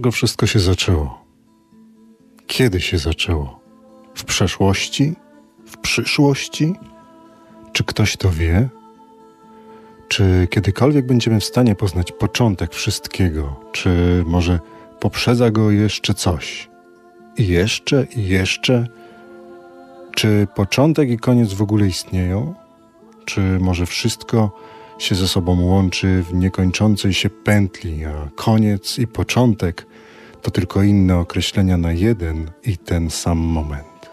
Czego wszystko się zaczęło? Kiedy się zaczęło? W przeszłości? W przyszłości? Czy ktoś to wie? Czy kiedykolwiek będziemy w stanie poznać początek wszystkiego? Czy może poprzedza go jeszcze coś? I jeszcze, i jeszcze? Czy początek i koniec w ogóle istnieją? Czy może wszystko się ze sobą łączy w niekończącej się pętli, a koniec i początek to tylko inne określenia na jeden i ten sam moment?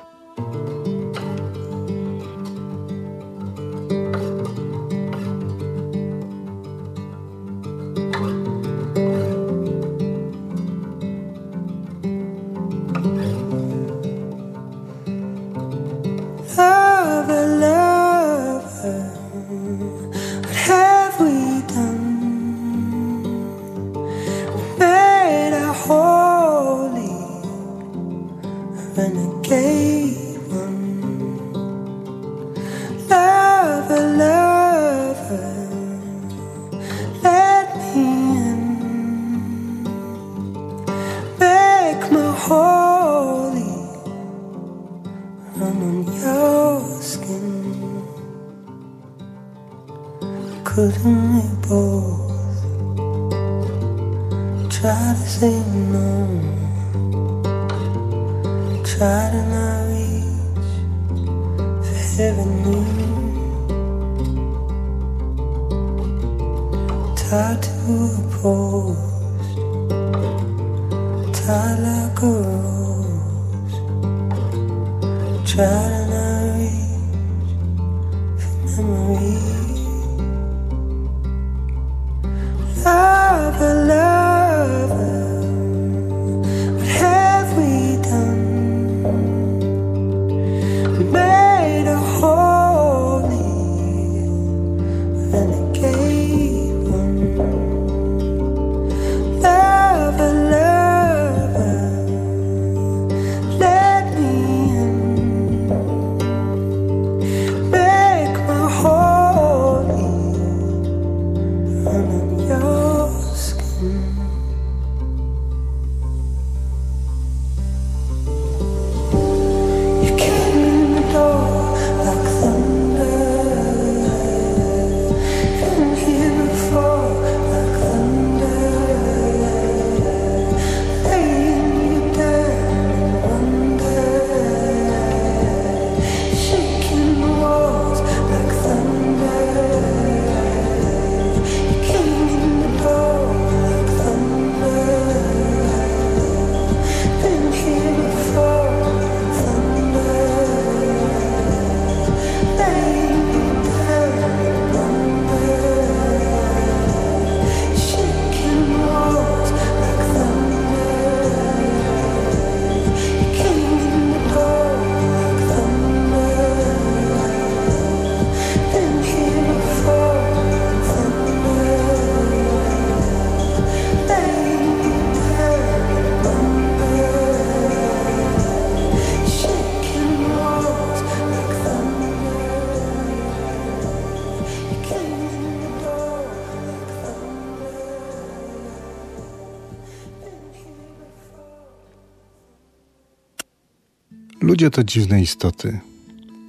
Ludzie to dziwne istoty.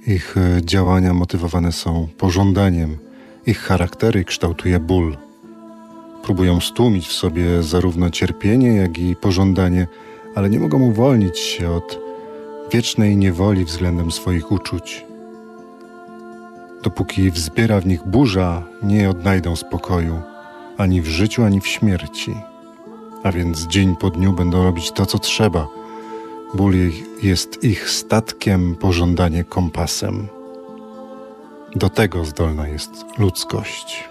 Ich e, działania motywowane są pożądaniem, ich charaktery kształtuje ból. Próbują stłumić w sobie zarówno cierpienie, jak i pożądanie, ale nie mogą uwolnić się od wiecznej niewoli względem swoich uczuć. Dopóki wzbiera w nich burza, nie odnajdą spokoju ani w życiu, ani w śmierci. A więc dzień po dniu będą robić to, co trzeba – Ból jest ich statkiem, pożądanie kompasem. Do tego zdolna jest ludzkość.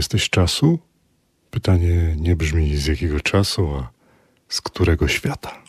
jesteś czasu? Pytanie nie brzmi z jakiego czasu, a z którego świata.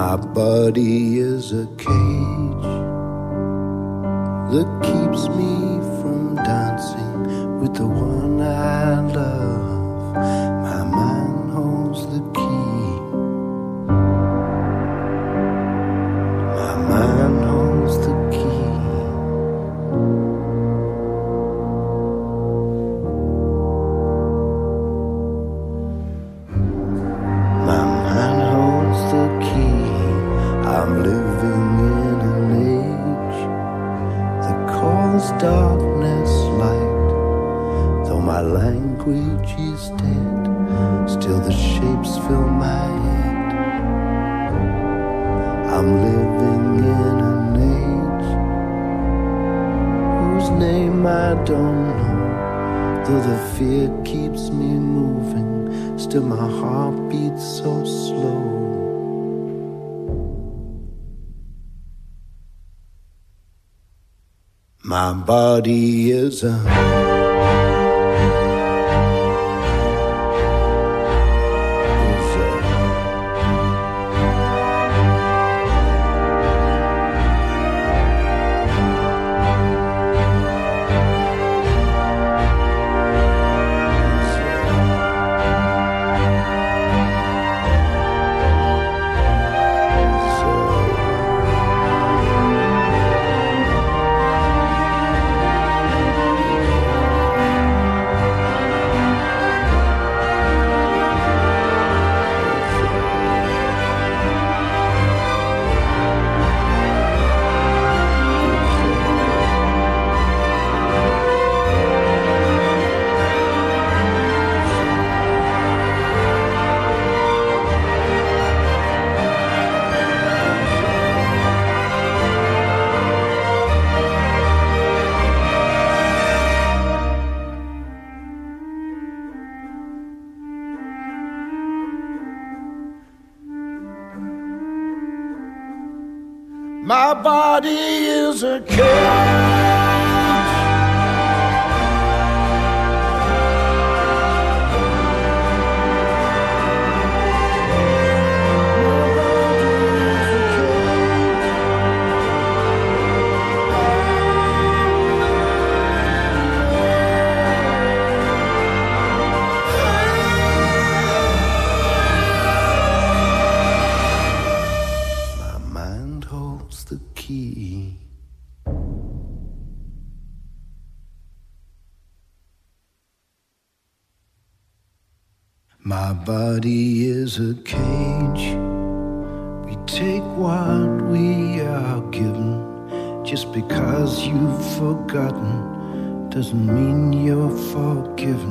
My body is a cage that keeps me from dancing with the one I love. fear keeps me moving, still my heart beats so slow. My body is a America. doesn't mean you're forgiven.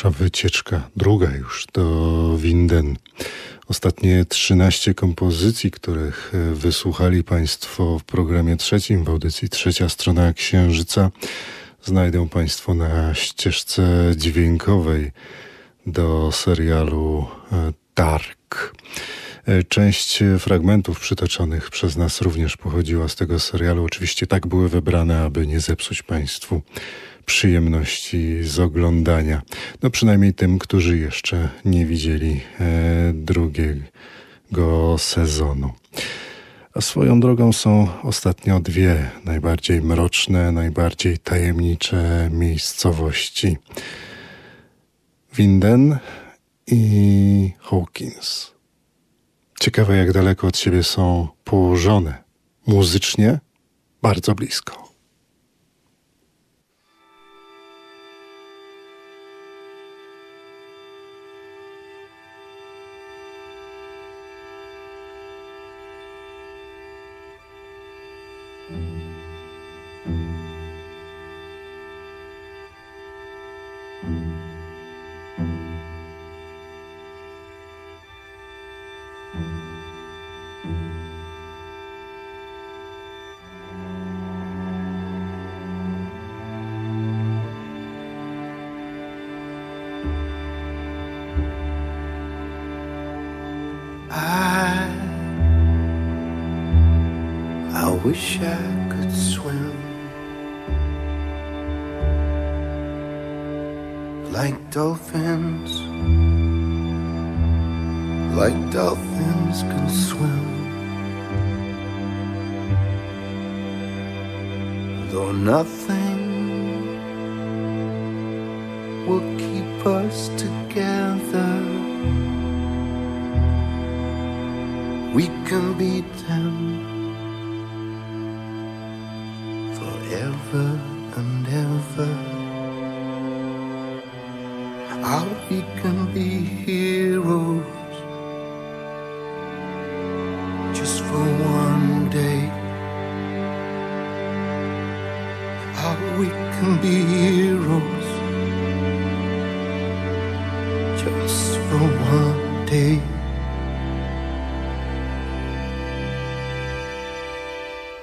Nasza wycieczka, druga już do Winden. Ostatnie 13 kompozycji, których e, wysłuchali Państwo w programie trzecim, w audycji Trzecia Strona Księżyca, znajdą Państwo na ścieżce dźwiękowej do serialu e, Dark. E, część fragmentów przytoczonych przez nas również pochodziła z tego serialu. Oczywiście tak były wybrane, aby nie zepsuć Państwu przyjemności z oglądania. No przynajmniej tym, którzy jeszcze nie widzieli e, drugiego sezonu. A swoją drogą są ostatnio dwie najbardziej mroczne, najbardziej tajemnicze miejscowości. Winden i Hawkins. Ciekawe, jak daleko od siebie są położone. Muzycznie bardzo blisko.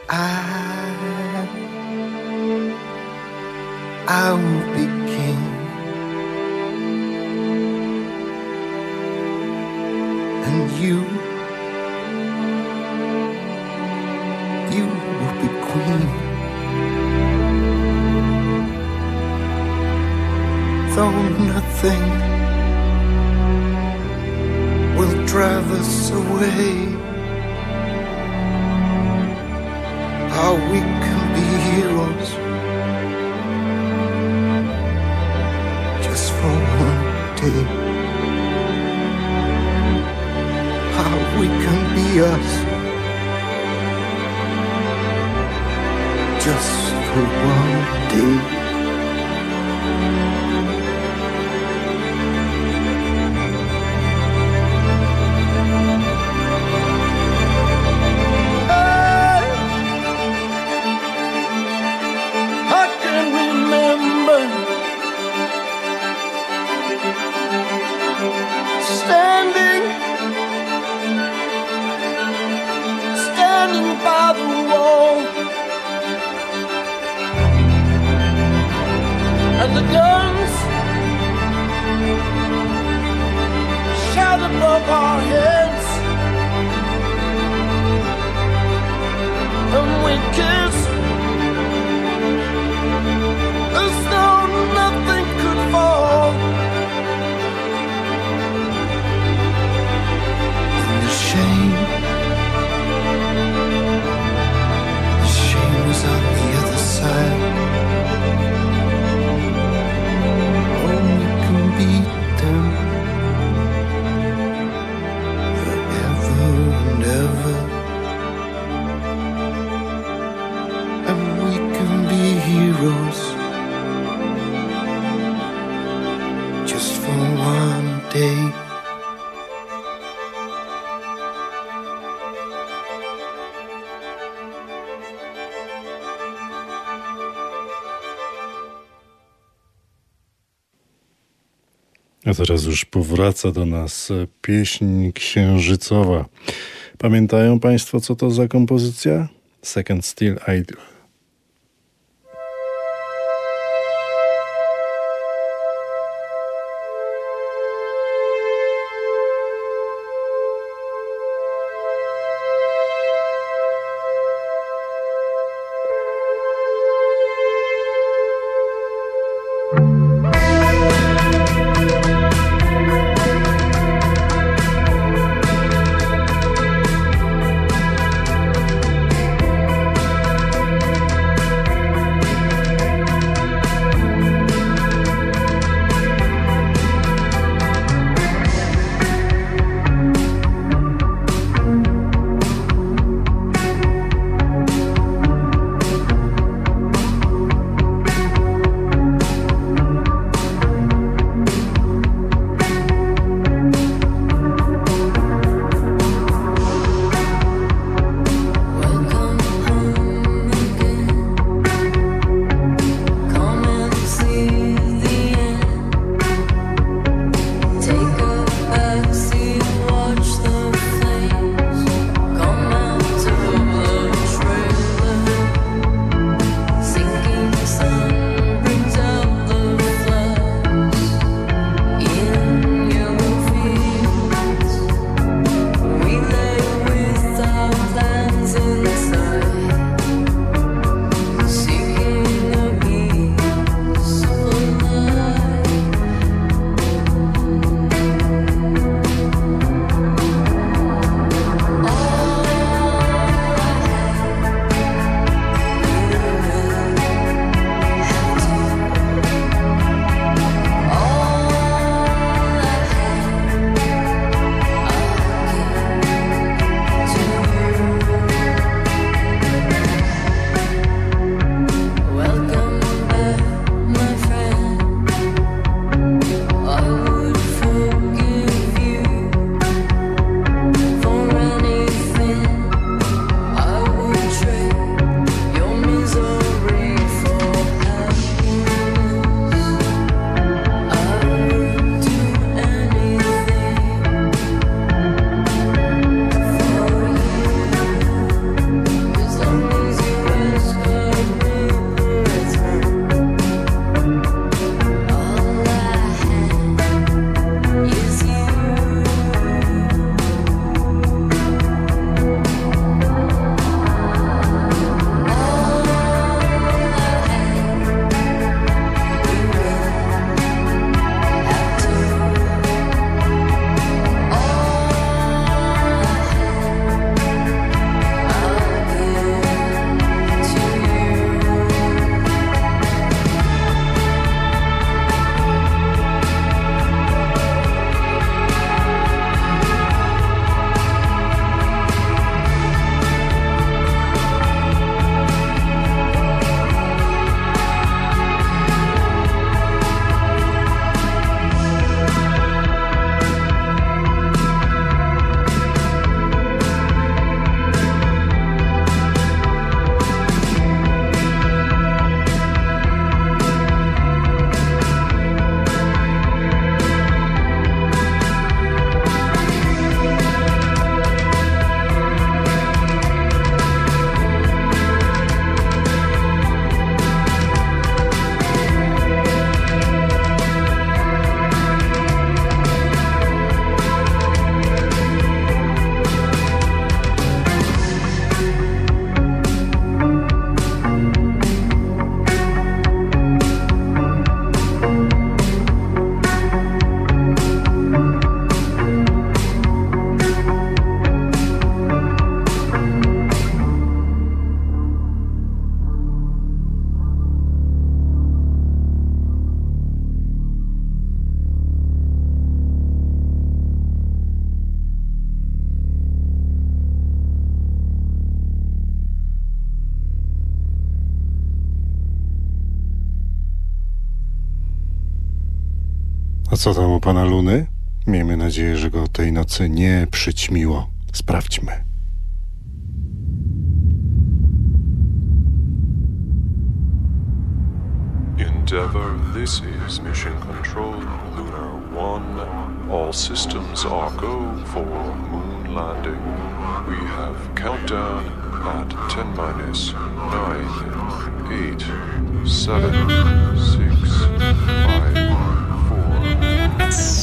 I, I will be king, and you, you will be queen. Though nothing teraz już powraca do nas pieśń księżycowa. Pamiętają Państwo, co to za kompozycja? Second Still I Co tam u pana Luny? Miejmy nadzieję, że go tej nocy nie przyćmiło. Sprawdźmy. Endeavour, this is Mission Control, Lunar 1. All systems are go for moon landing. We have countdown at 10 minus 9, 8, 7, 6, 5, Thoughts.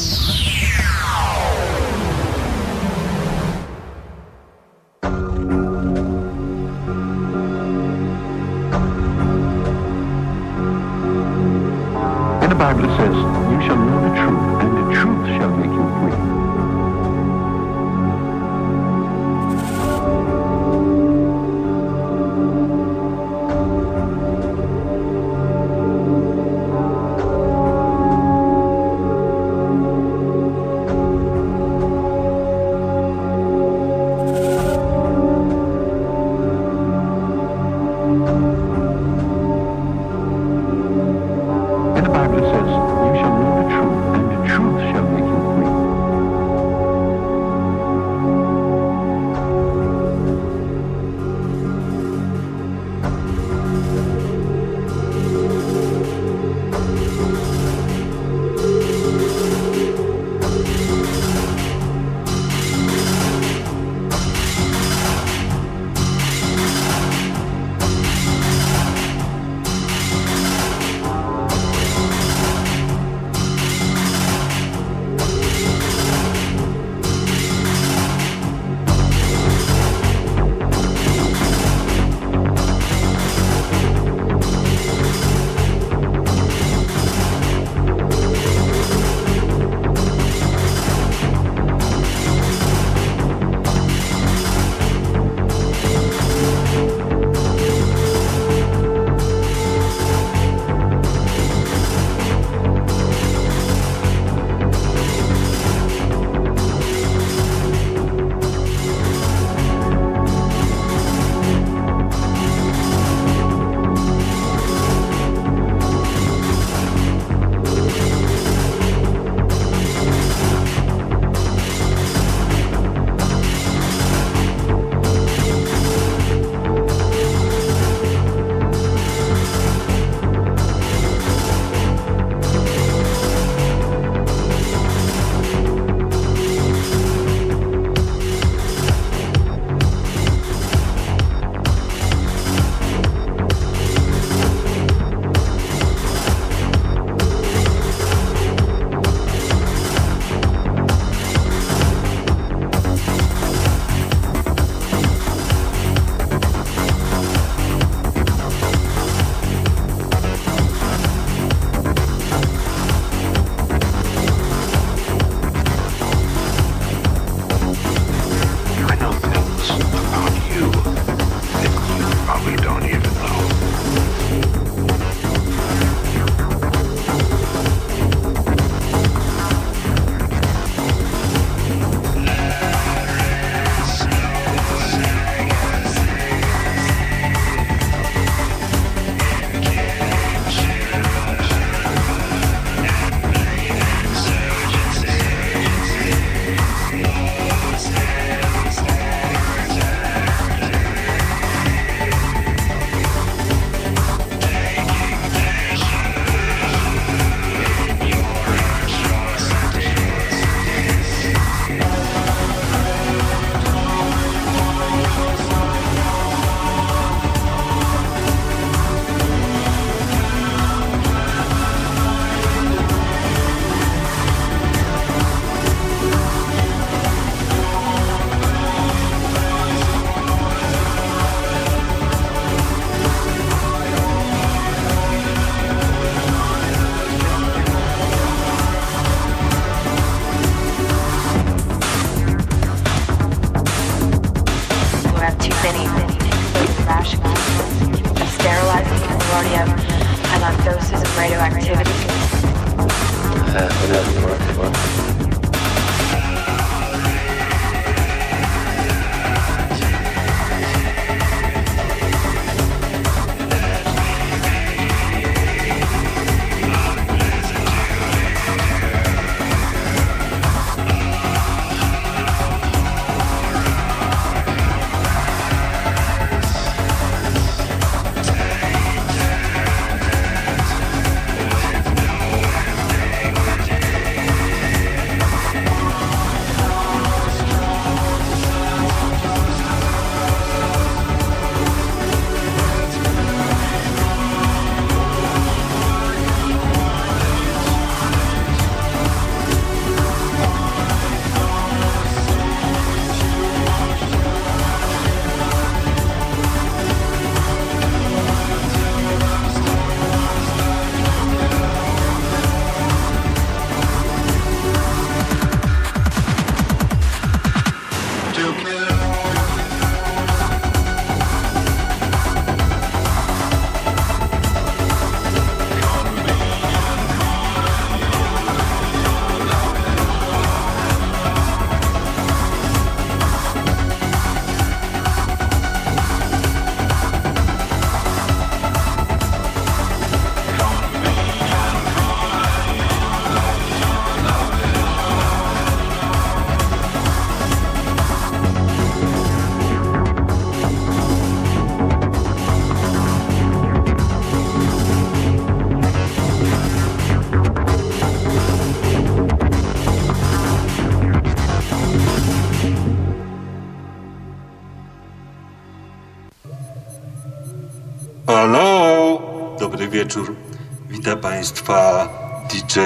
Państwa DJ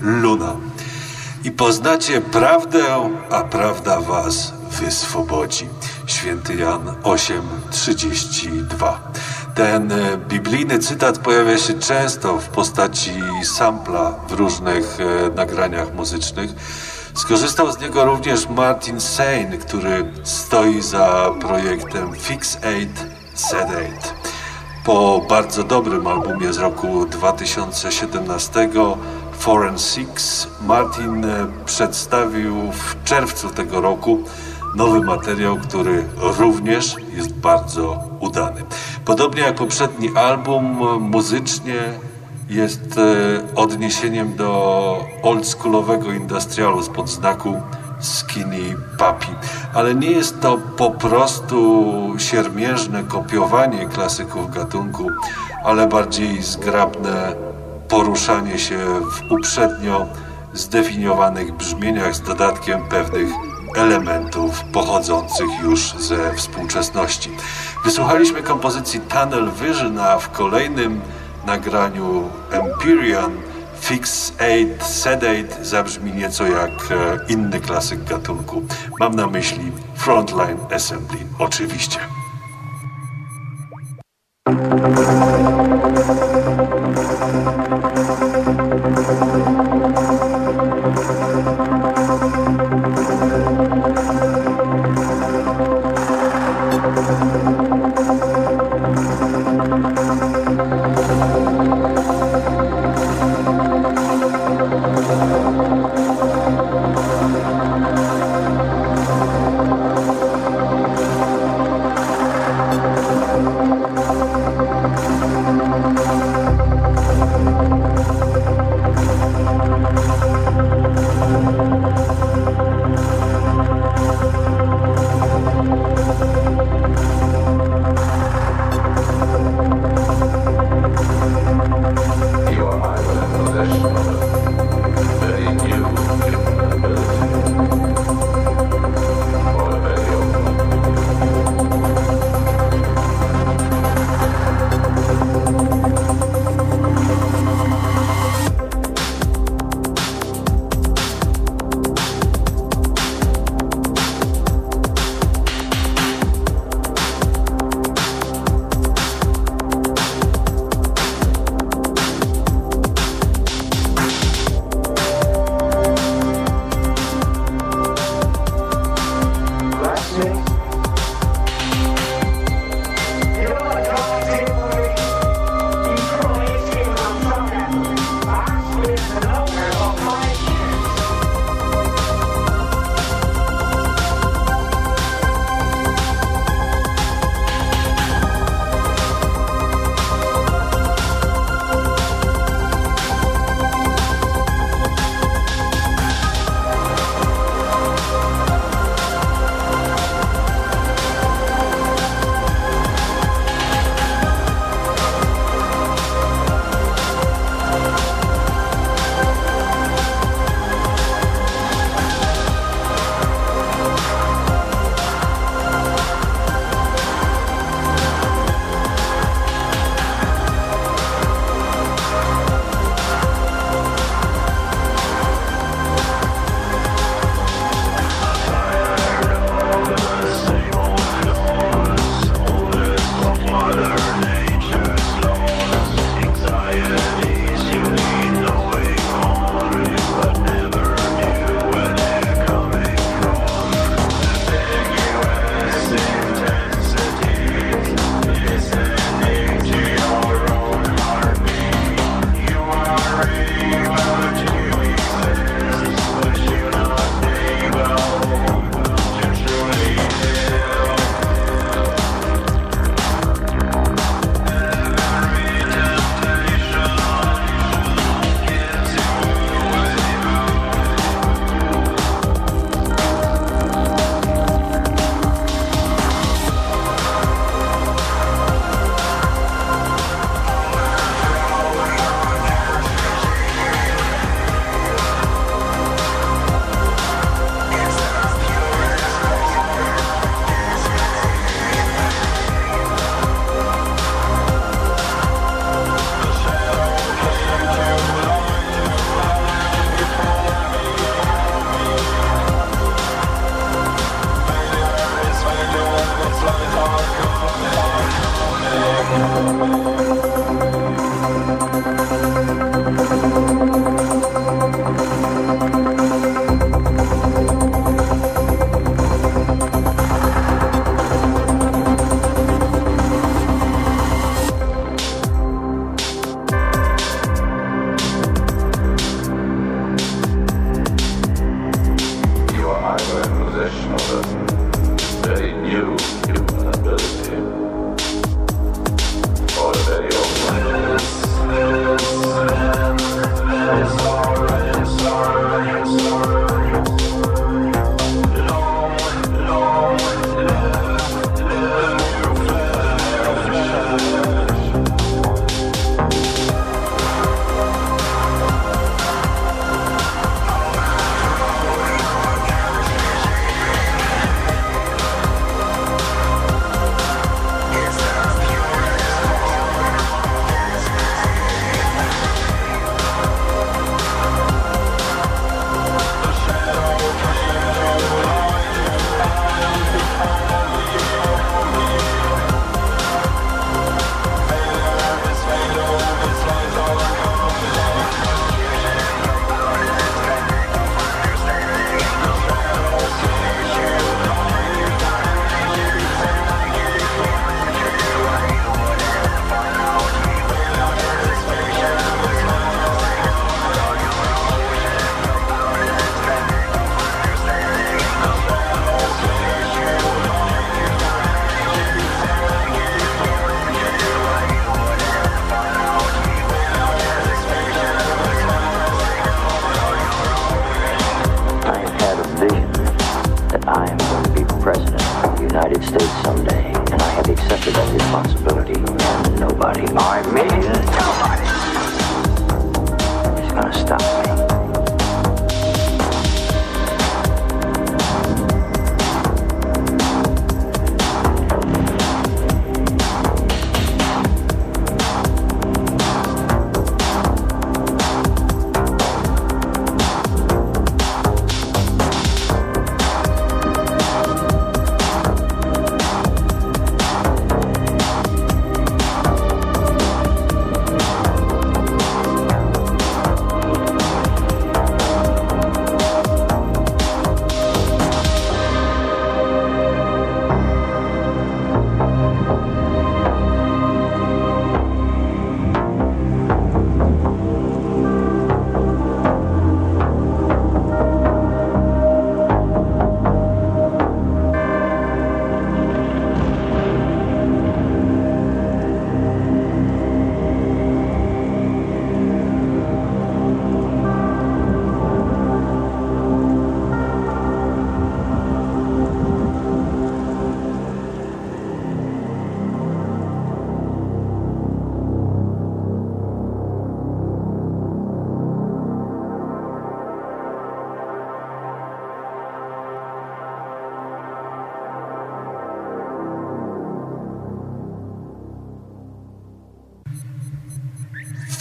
Luna. I poznacie prawdę, a prawda Was wyswobodzi. Święty Jan 8:32. Ten e, biblijny cytat pojawia się często w postaci sampla w różnych e, nagraniach muzycznych. Skorzystał z niego również Martin Sane, który stoi za projektem Fix 8 Set 8. Po bardzo dobrym albumie z roku 2017 Forensics Martin e, przedstawił w czerwcu tego roku nowy materiał, który również jest bardzo udany. Podobnie jak poprzedni album, muzycznie jest e, odniesieniem do oldschoolowego industrialu spod znaku Skinny Papi. Ale nie jest to po prostu siermierzne kopiowanie klasyków gatunku, ale bardziej zgrabne poruszanie się w uprzednio zdefiniowanych brzmieniach z dodatkiem pewnych elementów pochodzących już ze współczesności. Wysłuchaliśmy kompozycji Tunnel Vision, a w kolejnym nagraniu Empyrean Fix 8 Sedate zabrzmi nieco jak e, inny klasyk gatunku. Mam na myśli Frontline Assembly, oczywiście.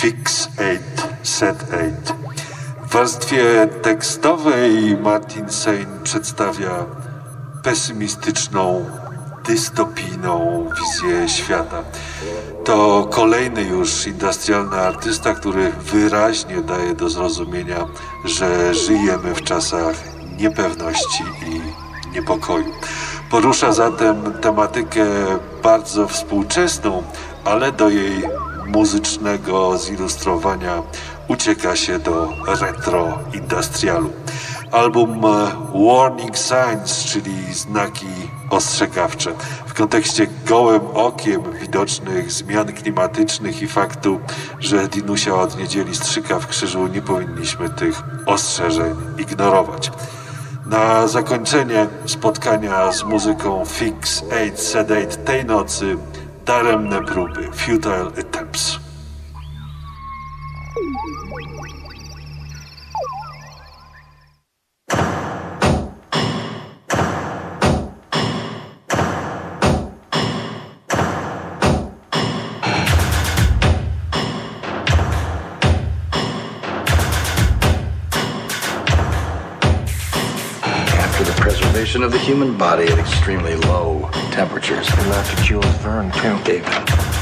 Fix 8, Set 8. W warstwie tekstowej Martin Sein przedstawia pesymistyczną, dystopijną wizję świata. To kolejny już industrialny artysta, który wyraźnie daje do zrozumienia, że żyjemy w czasach niepewności i niepokoju. Porusza zatem tematykę bardzo współczesną, ale do jej muzycznego zilustrowania ucieka się do retro industrialu. Album e, Warning Signs, czyli znaki ostrzegawcze. W kontekście gołym okiem widocznych zmian klimatycznych i faktu, że Dinusia od niedzieli strzyka w krzyżu, nie powinniśmy tych ostrzeżeń ignorować. Na zakończenie spotkania z muzyką Fix 8 Sedate tej nocy daremne próby, futile attempts. Of the human body at extremely low temperatures. We left to Jules Verne, too. David.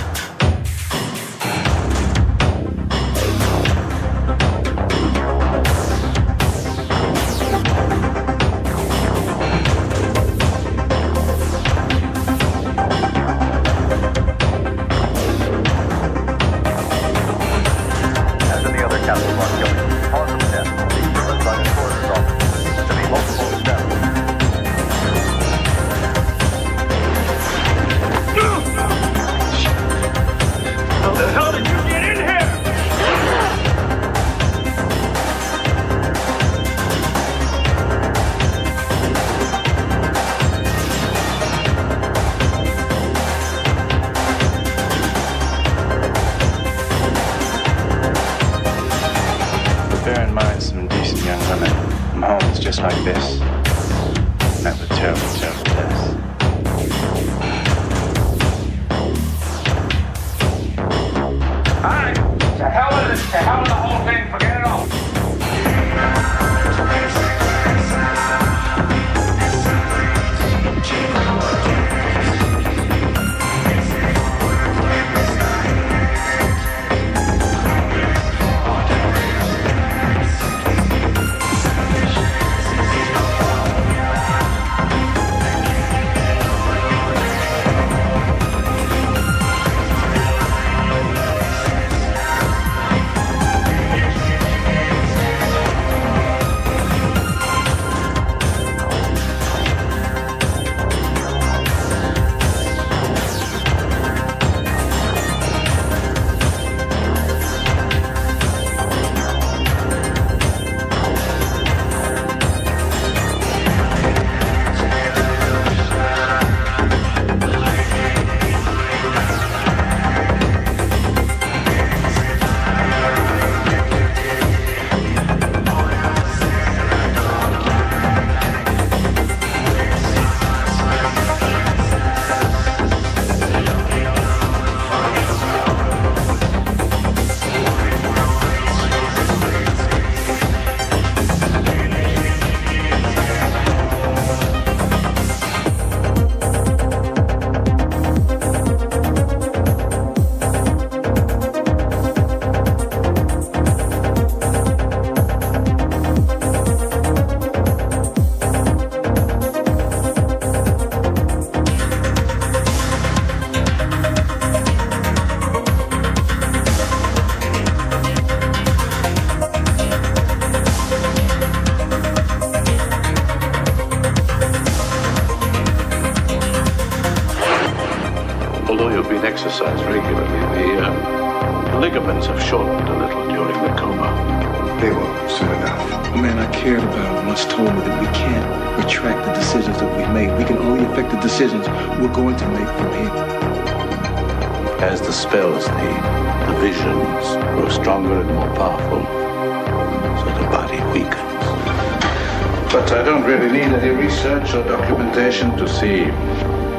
research or documentation to see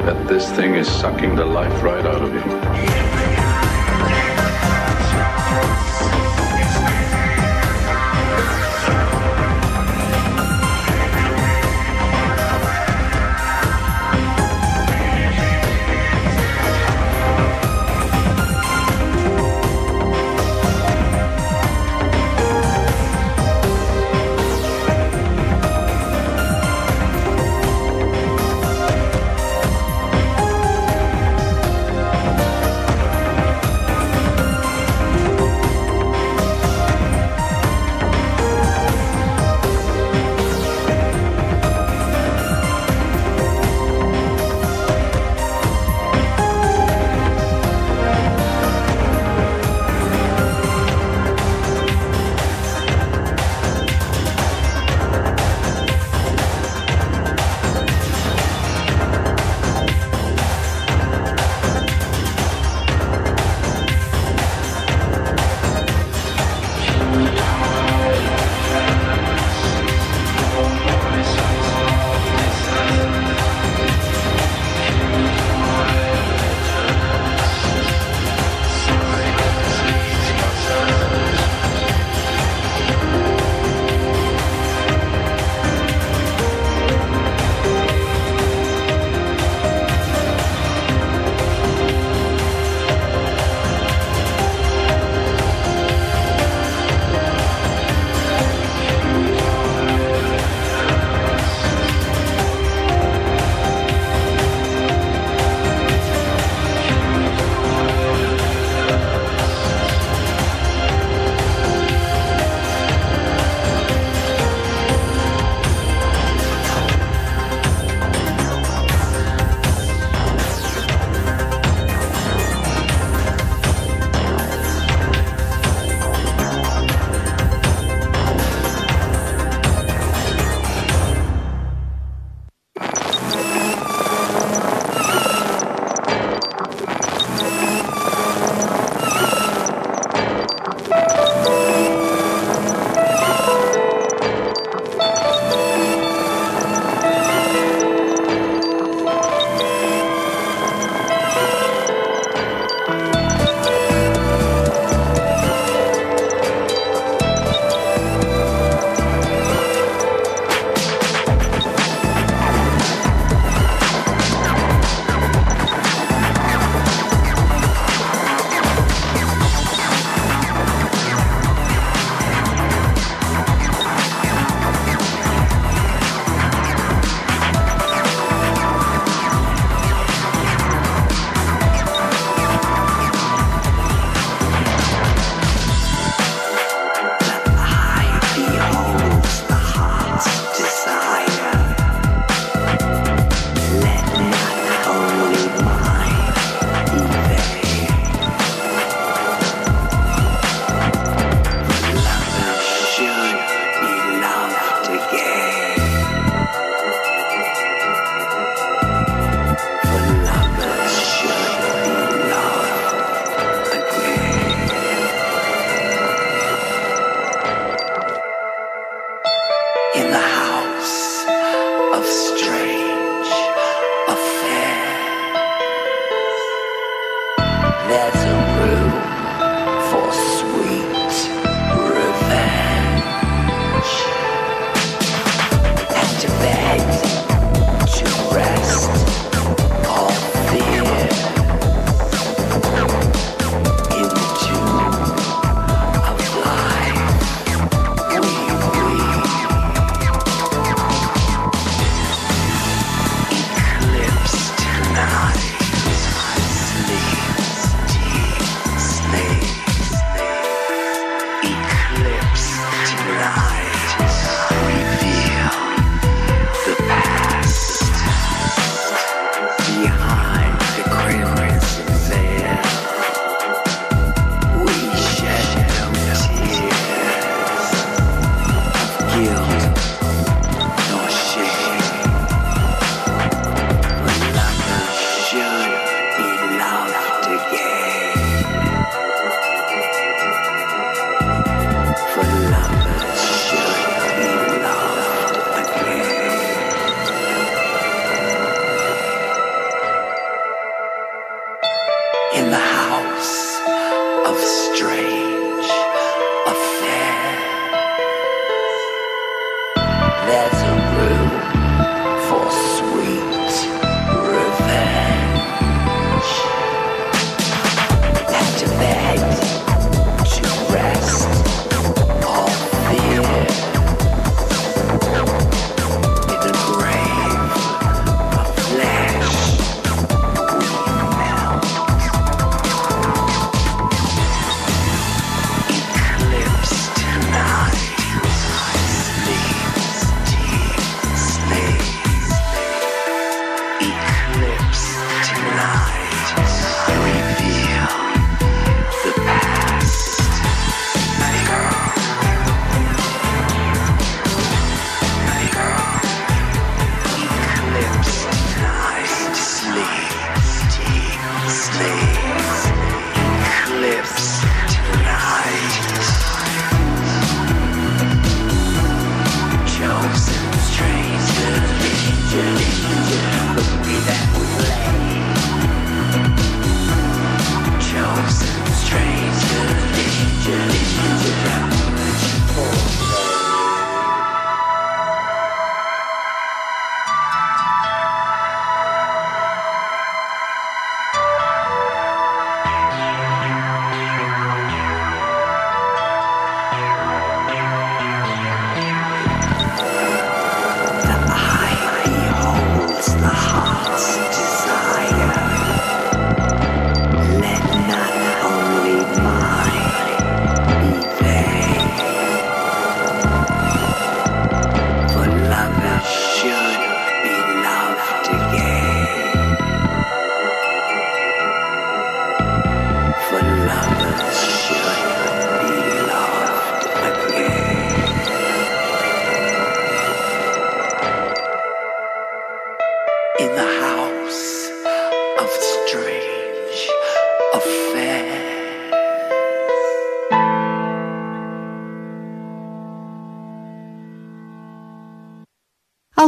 that this thing is sucking the life right out of you.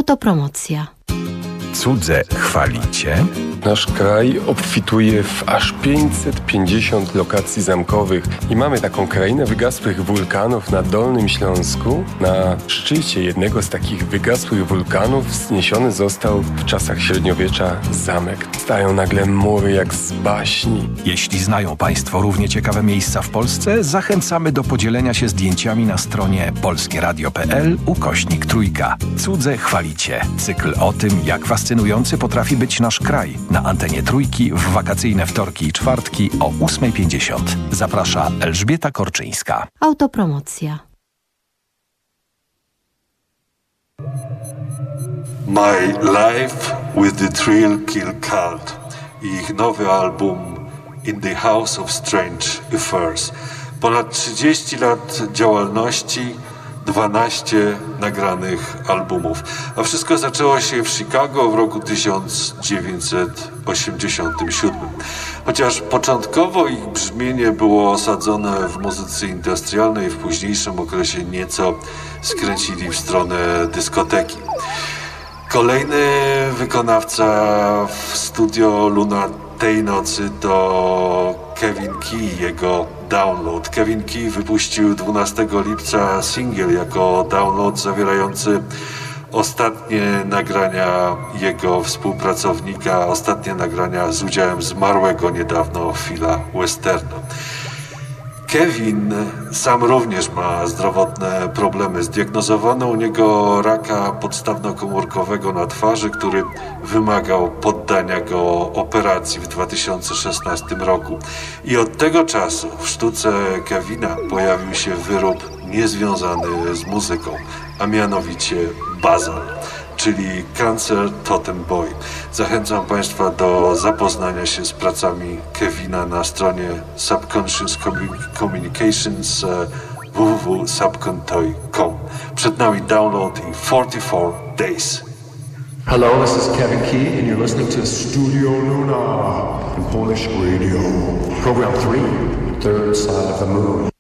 Autopromocja. Cudze chwalicie? Nasz kraj obfituje w aż 550 lokacji zamkowych i mamy taką krainę wygasłych wulkanów na Dolnym Śląsku. Na szczycie jednego z takich wygasłych wulkanów wzniesiony został w czasach średniowiecza zamek. Stają nagle mury jak z baśni. Jeśli znają Państwo równie ciekawe miejsca w Polsce, zachęcamy do podzielenia się zdjęciami na stronie polskieradio.pl ukośnik trójka. Cudze chwalicie. Cykl o tym, jak fascynujący potrafi być nasz kraj. Na antenie trójki w wakacyjne wtorki i czwartki o 8.50. Zaprasza Elżbieta Korczyńska. Autopromocja. My Life with the Thrill Kill Cult i ich nowy album In the House of Strange Affairs. Ponad 30 lat działalności, 12 nagranych albumów. A wszystko zaczęło się w Chicago w roku 1987. Chociaż początkowo ich brzmienie było osadzone w muzyce industrialnej, w późniejszym okresie nieco skręcili w stronę dyskoteki. Kolejny wykonawca w studio Luna tej nocy to Kevin Key, jego download. Kevin Key wypuścił 12 lipca singiel jako download zawierający ostatnie nagrania jego współpracownika, ostatnie nagrania z udziałem zmarłego niedawno Phila Westerna. Kevin sam również ma zdrowotne problemy. Zdiagnozowano u niego raka podstawnokomórkowego na twarzy, który wymagał poddania go operacji w 2016 roku. I od tego czasu w sztuce Kevina pojawił się wyrób niezwiązany z muzyką, a mianowicie bazal czyli Cancer Totem Boy. Zachęcam Państwa do zapoznania się z pracami Kevina na stronie Subconscious Communications e, www.subcontoy.com. Przed nami download in 44 days. Hello, this is Kevin Key, and you're listening to Studio Luna on Polish Radio. Program 3, Third Side of the Moon.